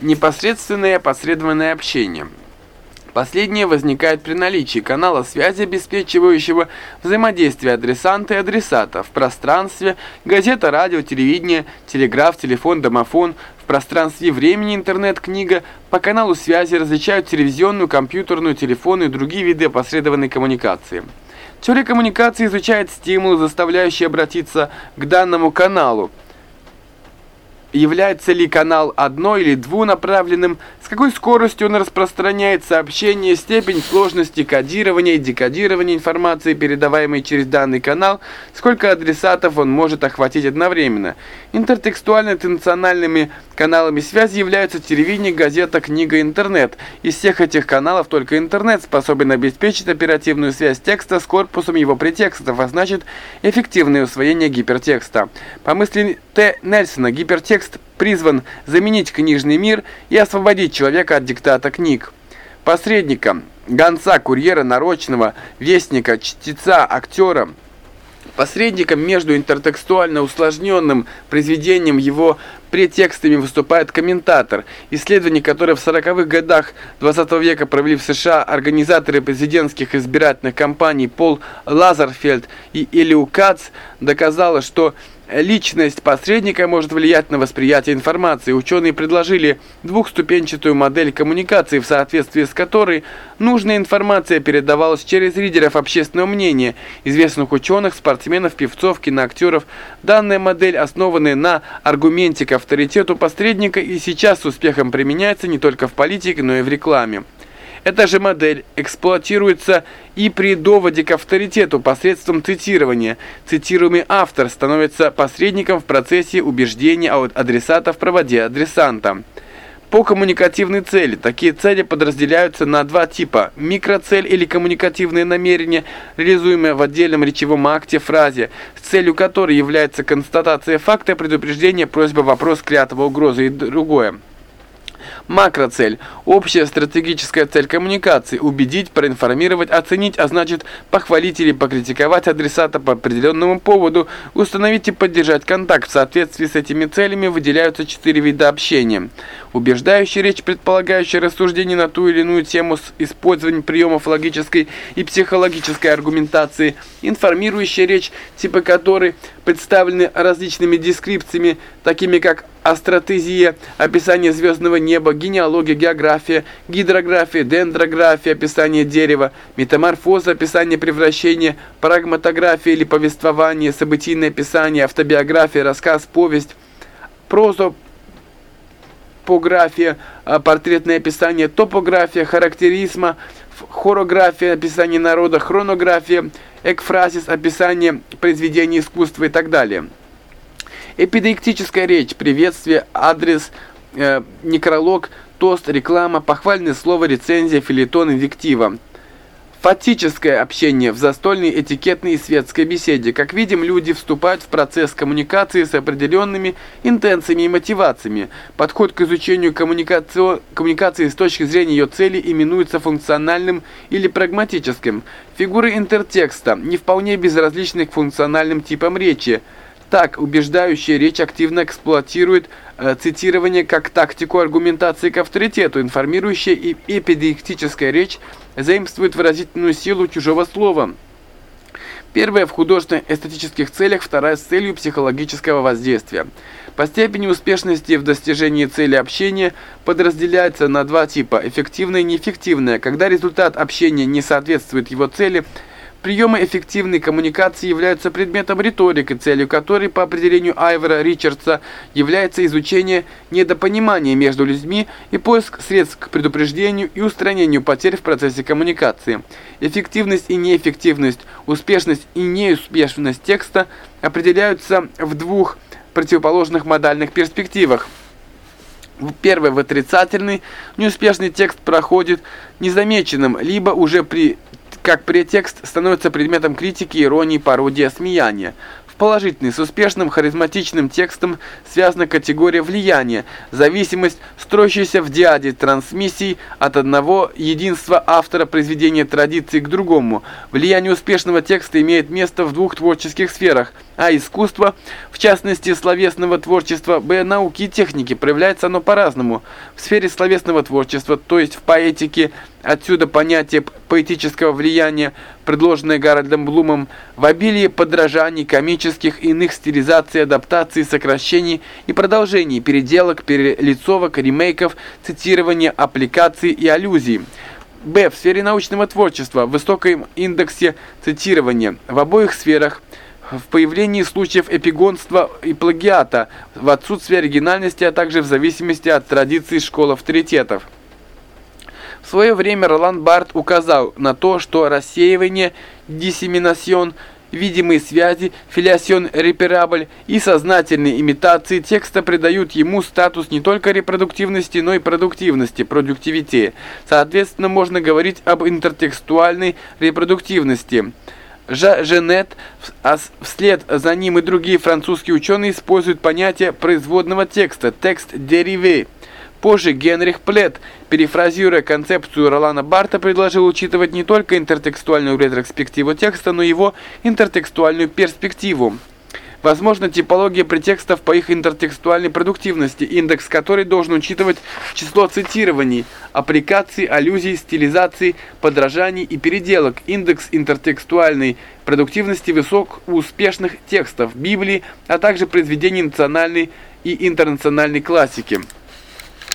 Непосредственное опосредованное общение. Последнее возникает при наличии канала связи, обеспечивающего взаимодействие адресанта и адресата в пространстве, газета, радио, телевидение, телеграф, телефон, домофон, в пространстве времени, интернет, книга. По каналу связи различают телевизионную, компьютерную, телефонную и другие виды опосредованной коммуникации. Теория коммуникации изучает стимулы, заставляющие обратиться к данному каналу, Является ли канал одно- или двунаправленным, с какой скоростью он распространяет сообщение, степень сложности кодирования и декодирования информации, передаваемой через данный канал, сколько адресатов он может охватить одновременно. Интертекстуально-интенциональными каналами связи являются телевидение, газета, книга, интернет. Из всех этих каналов только интернет способен обеспечить оперативную связь текста с корпусом его претекстов, а значит эффективное усвоение гипертекста. По мысли Т. Нельсона, гипертекст Текст призван заменить книжный мир и освободить человека от диктата книг. Посредника, гонца, курьера, нарочного, вестника, чтеца, актера – Посредником между интертекстуально усложненным произведением его претекстами выступает комментатор, исследование которое в 40-х годах 20 -го века провели в США организаторы президентских избирательных кампаний Пол Лазарфельд и Элиу Кац, доказало, что Личность посредника может влиять на восприятие информации. Ученые предложили двухступенчатую модель коммуникации, в соответствии с которой нужная информация передавалась через лидеров общественного мнения, известных ученых, спортсменов, певцов, киноактеров. Данная модель, основанная на аргументе к авторитету посредника, и сейчас с успехом применяется не только в политике, но и в рекламе. Эта же модель эксплуатируется и при доводе к авторитету посредством цитирования. Цитируемый автор становится посредником в процессе убеждения адресата в проводе адресанта. По коммуникативной цели. Такие цели подразделяются на два типа. Микроцель или коммуникативное намерение, реализуемое в отдельном речевом акте, фразе, с целью которой является констатация факта, предупреждение, просьба, вопрос, клятва, угроза и другое. Макроцель – общая стратегическая цель коммуникации – убедить, проинформировать, оценить, а значит похвалить или покритиковать адресата по определенному поводу, установить и поддержать контакт. В соответствии с этими целями выделяются четыре вида общения. Убеждающая речь, предполагающая рассуждение на ту или иную тему с использованием приемов логической и психологической аргументации. Информирующая речь, типы которой представлены различными дескрипциями, такими как астротезия, описание звездного неба, генеалогия, география, гидрография, дендрография, описание дерева, метаморфоза, описание превращения, прагматография или повествование, событийное описание, автобиография, рассказ, повесть, проза, топография, а, портретное описание, топография, характеризма, хорография, описание народа, хронография, экфразис, описание произведений искусства и так далее. Эпидектическая речь, приветствие, адрес, э, некролог, тост, реклама, похвальное слово, рецензия, филитон, инвектива. Фатическое общение в застольной, этикетной и светской беседе. Как видим, люди вступают в процесс коммуникации с определенными интенциями и мотивациями. Подход к изучению коммуникации с точки зрения ее цели именуется функциональным или прагматическим. Фигуры интертекста не вполне безразличны к функциональным типам речи. Так, убеждающая речь активно эксплуатирует э, цитирование как тактику аргументации к авторитету, информирующая и эпидектическая речь заимствует выразительную силу чужого слова. Первая в художественно-эстетических целях, вторая с целью психологического воздействия. По степени успешности в достижении цели общения подразделяется на два типа – эффективное и неэффективное. Когда результат общения не соответствует его цели – Приемы эффективной коммуникации являются предметом риторики, целью которой, по определению Айвера Ричардса, является изучение недопонимания между людьми и поиск средств к предупреждению и устранению потерь в процессе коммуникации. Эффективность и неэффективность, успешность и неуспешность текста определяются в двух противоположных модальных перспективах. Первый в отрицательный, неуспешный текст проходит незамеченным, либо уже при как претекст становится предметом критики, иронии, пародии, смеяния. В положительный, с успешным, харизматичным текстом связана категория влияния, зависимость, строящаяся в диаде трансмиссий от одного единства автора произведения традиции к другому. Влияние успешного текста имеет место в двух творческих сферах – А искусство, в частности словесного творчества, б. науки и техники, проявляется оно по-разному. В сфере словесного творчества, то есть в поэтике, отсюда понятие поэтического влияния, предложенное Гарольдом Блумом, в обилии подражаний, комических, иных стилизаций, адаптаций, сокращений и продолжений, переделок, перелицовок, ремейков, цитирования, аппликаций и аллюзий. Б. В сфере научного творчества, в высоком индексе цитирования, в обоих сферах, в появлении случаев эпигонства и плагиата, в отсутствии оригинальности, а также в зависимости от традиций школ авторитетов. В свое время Ролан Барт указал на то, что рассеивание, диссеминацион – видимые связи, филиасьон реперабль и сознательные имитации текста придают ему статус не только репродуктивности, но и продуктивности, продуктивите. Соответственно, можно говорить об интертекстуальной репродуктивности. Женет, а вслед за ним и другие французские ученые используют понятие производного текста, текст «дериве». Позже Генрих Плет, перефразируя концепцию Ролана Барта, предложил учитывать не только интертекстуальную ретроспективу текста, но и его интертекстуальную перспективу. Возможно, типология претекстов по их интертекстуальной продуктивности, индекс которой должен учитывать число цитирований, аппликаций, аллюзий, стилизаций, подражаний и переделок. Индекс интертекстуальной продуктивности высок у успешных текстов Библии, а также произведений национальной и интернациональной классики.